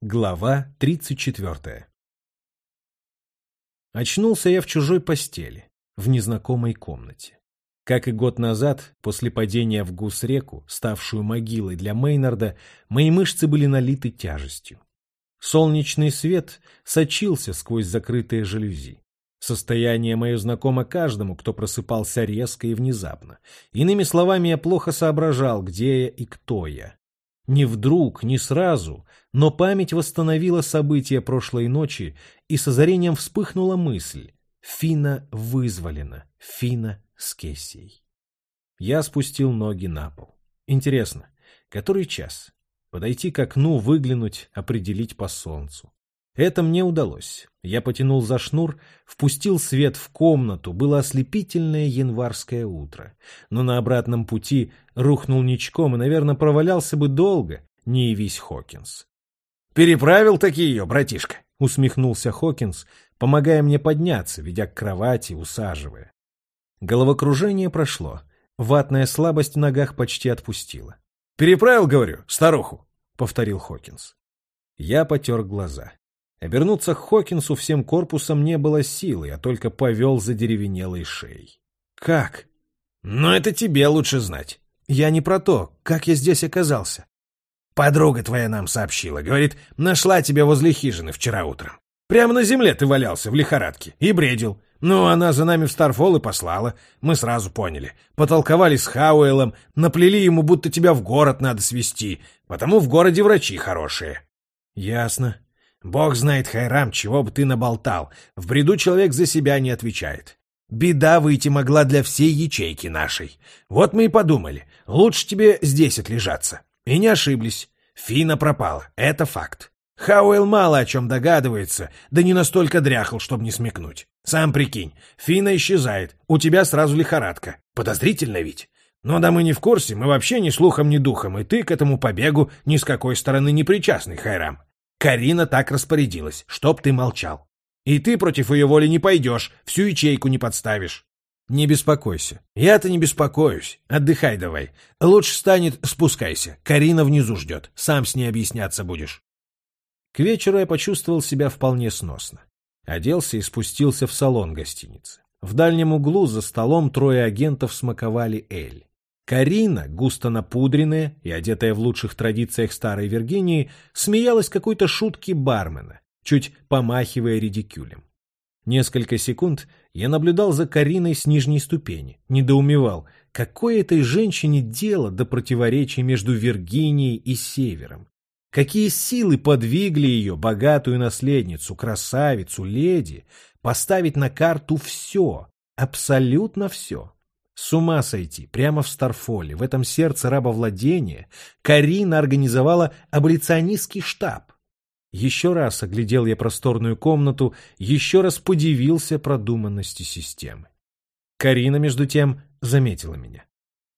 Глава 34 Очнулся я в чужой постели, в незнакомой комнате. Как и год назад, после падения в Гус-реку, ставшую могилой для Мейнарда, мои мышцы были налиты тяжестью. Солнечный свет сочился сквозь закрытые жалюзи. Состояние мое знакомо каждому, кто просыпался резко и внезапно. Иными словами, я плохо соображал, где я и кто я. Не вдруг, не сразу, но память восстановила события прошлой ночи, и с озарением вспыхнула мысль. Фина вызволена, Фина с Кессией. Я спустил ноги на пол. Интересно, который час? Подойти к окну, выглянуть, определить по солнцу. Это мне удалось. Я потянул за шнур, впустил свет в комнату, было ослепительное январское утро. Но на обратном пути рухнул ничком и, наверное, провалялся бы долго, не явись Хокинс. «Переправил таки ее, братишка!» — усмехнулся Хокинс, помогая мне подняться, ведя к кровати, усаживая. Головокружение прошло. Ватная слабость в ногах почти отпустила. «Переправил, говорю, старуху!» — повторил Хокинс. Я потер глаза. Обернуться к Хокинсу всем корпусом не было силы, а только повел за деревенелой шеей. «Как?» «Ну, это тебе лучше знать. Я не про то, как я здесь оказался». «Подруга твоя нам сообщила. Говорит, нашла тебя возле хижины вчера утром. Прямо на земле ты валялся в лихорадке и бредил. Ну, она за нами в Старфол и послала. Мы сразу поняли. Потолковали с Хауэлом, наплели ему, будто тебя в город надо свести, потому в городе врачи хорошие». «Ясно», Бог знает, Хайрам, чего бы ты наболтал. В бреду человек за себя не отвечает. Беда выйти могла для всей ячейки нашей. Вот мы и подумали, лучше тебе здесь отлежаться. И не ошиблись. Фина пропала, это факт. Хауэлл мало о чем догадывается, да не настолько дряхал, чтобы не смекнуть. Сам прикинь, Фина исчезает, у тебя сразу лихорадка. Подозрительно ведь? Но да мы не в курсе, мы вообще ни слухом, ни духом, и ты к этому побегу ни с какой стороны не причастный, Хайрам. Карина так распорядилась, чтоб ты молчал. И ты против ее воли не пойдешь, всю ячейку не подставишь. Не беспокойся. Я-то не беспокоюсь. Отдыхай давай. Лучше станет, спускайся. Карина внизу ждет. Сам с ней объясняться будешь. К вечеру я почувствовал себя вполне сносно. Оделся и спустился в салон гостиницы. В дальнем углу за столом трое агентов смаковали эль. Карина, густо напудренная и одетая в лучших традициях старой Виргинии, смеялась какой-то шутки бармена, чуть помахивая редикюлем. Несколько секунд я наблюдал за Кариной с нижней ступени, недоумевал, какое этой женщине дело до противоречий между Виргинией и Севером. Какие силы подвигли ее, богатую наследницу, красавицу, леди, поставить на карту все, абсолютно все. С ума сойти, прямо в Старфоле, в этом сердце рабовладения, Карина организовала аболиционистский штаб. Еще раз оглядел я просторную комнату, еще раз подивился продуманности системы. Карина, между тем, заметила меня.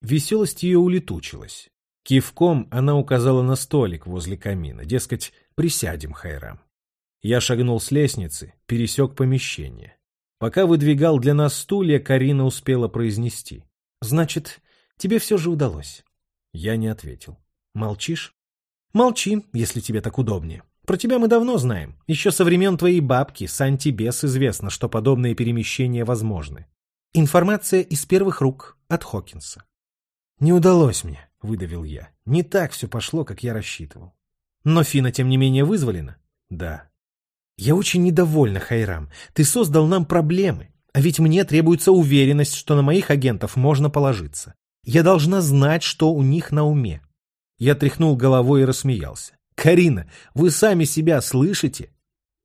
Веселость ее улетучилась. Кивком она указала на столик возле камина, дескать, присядем, Хайрам. Я шагнул с лестницы, пересек помещение. Пока выдвигал для нас стулья, Карина успела произнести. «Значит, тебе все же удалось?» Я не ответил. «Молчишь?» «Молчи, если тебе так удобнее. Про тебя мы давно знаем. Еще со времен твоей бабки, Сантибес, известно, что подобные перемещения возможны. Информация из первых рук от Хокинса». «Не удалось мне», — выдавил я. «Не так все пошло, как я рассчитывал». «Но Фина, тем не менее, вызволена?» «Да». «Я очень недовольна, Хайрам. Ты создал нам проблемы. А ведь мне требуется уверенность, что на моих агентов можно положиться. Я должна знать, что у них на уме». Я тряхнул головой и рассмеялся. «Карина, вы сами себя слышите?»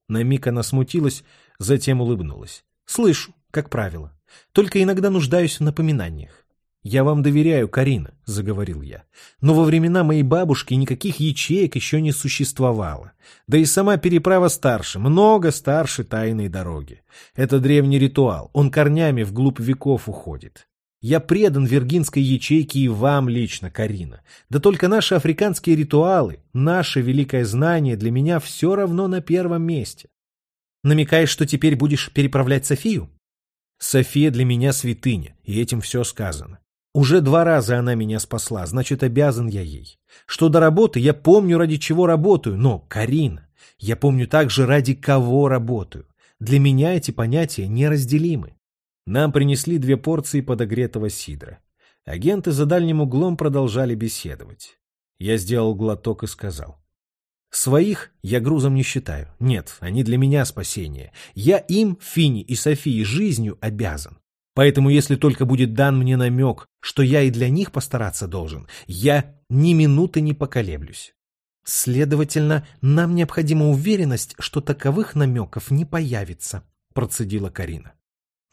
На миг она смутилась, затем улыбнулась. «Слышу, как правило. Только иногда нуждаюсь в напоминаниях. «Я вам доверяю, Карина», — заговорил я. «Но во времена моей бабушки никаких ячеек еще не существовало. Да и сама переправа старше, много старше тайной дороги. Это древний ритуал, он корнями вглубь веков уходит. Я предан виргинской ячейке и вам лично, Карина. Да только наши африканские ритуалы, наше великое знание для меня все равно на первом месте. Намекаешь, что теперь будешь переправлять Софию? София для меня святыня, и этим все сказано. Уже два раза она меня спасла, значит, обязан я ей. Что до работы, я помню, ради чего работаю, но, Карина, я помню также, ради кого работаю. Для меня эти понятия неразделимы. Нам принесли две порции подогретого сидра. Агенты за дальним углом продолжали беседовать. Я сделал глоток и сказал. Своих я грузом не считаю. Нет, они для меня спасение. Я им, Фини и Софии, жизнью обязан. Поэтому, если только будет дан мне намек, что я и для них постараться должен, я ни минуты не поколеблюсь. Следовательно, нам необходима уверенность, что таковых намеков не появится, процедила Карина.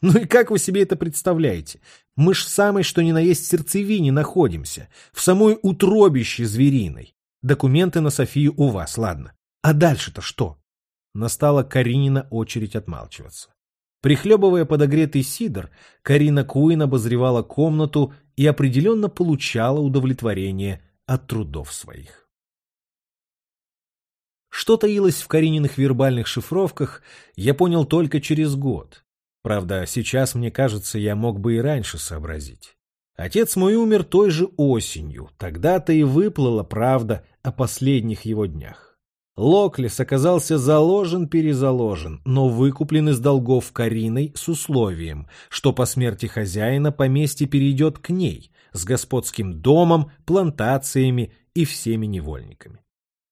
Ну и как вы себе это представляете? Мы ж в самой что ни на есть сердцевине находимся, в самой утробище звериной. Документы на Софию у вас, ладно. А дальше-то что? Настала Каринина очередь отмалчиваться. Прихлебывая подогретый сидр, Карина Куин обозревала комнату и определенно получала удовлетворение от трудов своих. Что таилось в Карининых вербальных шифровках, я понял только через год. Правда, сейчас, мне кажется, я мог бы и раньше сообразить. Отец мой умер той же осенью, тогда-то и выплыла правда о последних его днях. Локлис оказался заложен-перезаложен, но выкуплен из долгов Кариной с условием, что по смерти хозяина поместье перейдет к ней, с господским домом, плантациями и всеми невольниками.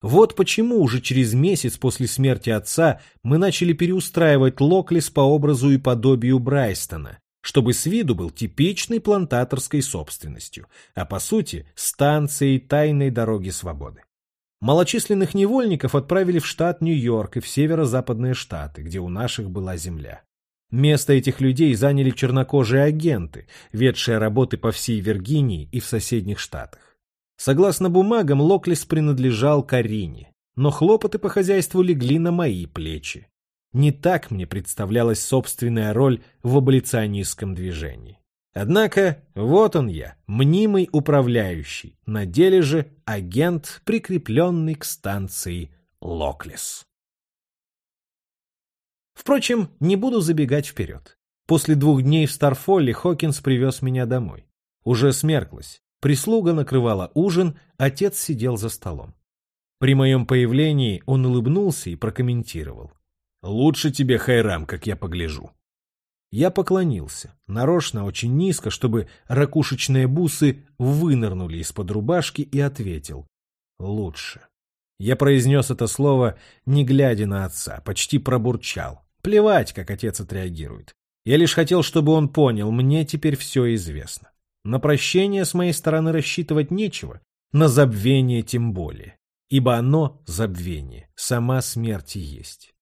Вот почему уже через месяц после смерти отца мы начали переустраивать Локлис по образу и подобию Брайстона, чтобы с виду был типичной плантаторской собственностью, а по сути станцией тайной дороги свободы. Малочисленных невольников отправили в штат Нью-Йорк и в северо-западные штаты, где у наших была земля. Место этих людей заняли чернокожие агенты, ведшие работы по всей Виргинии и в соседних штатах. Согласно бумагам, Локлис принадлежал Карине, но хлопоты по хозяйству легли на мои плечи. Не так мне представлялась собственная роль в аболиционистском движении. Однако вот он я, мнимый управляющий, на деле же агент, прикрепленный к станции Локлес. Впрочем, не буду забегать вперед. После двух дней в Старфолле Хокинс привез меня домой. Уже смерклось. Прислуга накрывала ужин, отец сидел за столом. При моем появлении он улыбнулся и прокомментировал. «Лучше тебе, Хайрам, как я погляжу». Я поклонился, нарочно очень низко, чтобы ракушечные бусы вынырнули из-под рубашки и ответил «Лучше». Я произнес это слово, не глядя на отца, почти пробурчал. Плевать, как отец отреагирует. Я лишь хотел, чтобы он понял, мне теперь все известно. На прощение с моей стороны рассчитывать нечего, на забвение тем более, ибо оно, забвение, сама смерть и есть.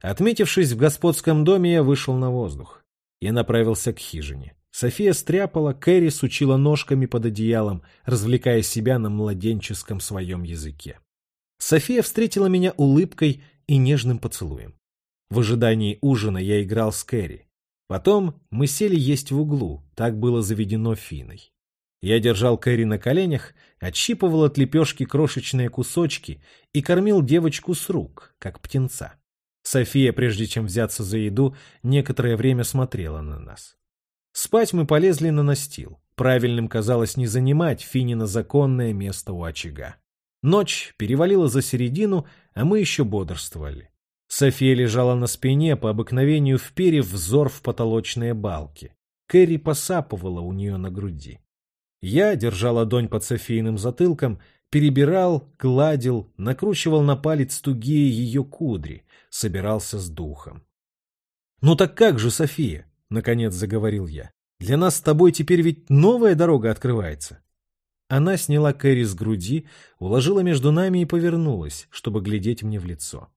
Отметившись в господском доме, я вышел на воздух. Я направился к хижине. София стряпала, Кэрри сучила ножками под одеялом, развлекая себя на младенческом своем языке. София встретила меня улыбкой и нежным поцелуем. В ожидании ужина я играл с Кэрри. Потом мы сели есть в углу, так было заведено Финой. Я держал Кэрри на коленях, отщипывал от лепешки крошечные кусочки и кормил девочку с рук, как птенца. София, прежде чем взяться за еду, некоторое время смотрела на нас. Спать мы полезли на настил. Правильным казалось не занимать Финина законное место у очага. Ночь перевалила за середину, а мы еще бодрствовали. София лежала на спине, по обыкновению вперев взор в потолочные балки. Кэрри посапывала у нее на груди. Я держал ладонь под Софийным затылком, перебирал, гладил, накручивал на палец тугие ее кудри, собирался с духом. «Ну так как же, София?» — наконец заговорил я. «Для нас с тобой теперь ведь новая дорога открывается». Она сняла Кэрри с груди, уложила между нами и повернулась, чтобы глядеть мне в лицо.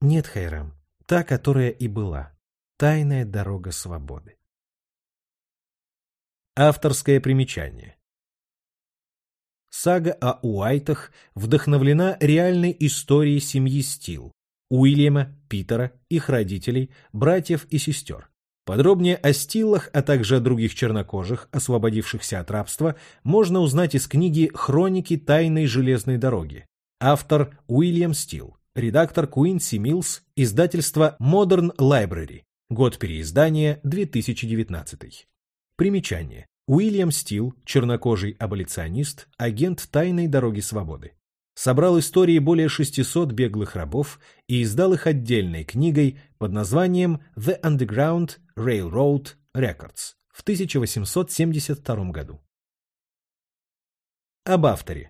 «Нет, Хайрам, та, которая и была. Тайная дорога свободы». Авторское примечание. Сага о Уайтах вдохновлена реальной историей семьи Стил, Уильяма, Питера, их родителей, братьев и сестер. Подробнее о Стиллах, а также о других чернокожих, освободившихся от рабства, можно узнать из книги «Хроники тайной железной дороги». Автор Уильям Стил, редактор Куинси Милс, издательство Modern Library, год переиздания 2019. Примечание. Уильям Стил, чернокожий аболиционист, агент тайной дороги свободы. Собрал истории более 600 беглых рабов и издал их отдельной книгой под названием The Underground Railroad Records в 1872 году. Об авторе.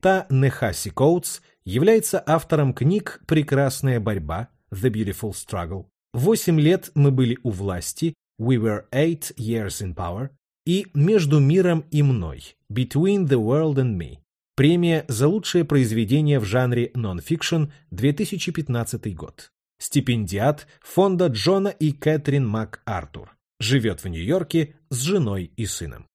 Та Нехаси Коутс является автором книг «Прекрасная борьба» The Beautiful Struggle, «Восемь лет мы были у власти» We Were Eight Years in Power и «Между миром и мной» Between the World and Me. Премия за лучшее произведение в жанре нон-фикшн 2015 год. Стипендиат фонда Джона и Кэтрин МакАртур. Живет в Нью-Йорке с женой и сыном.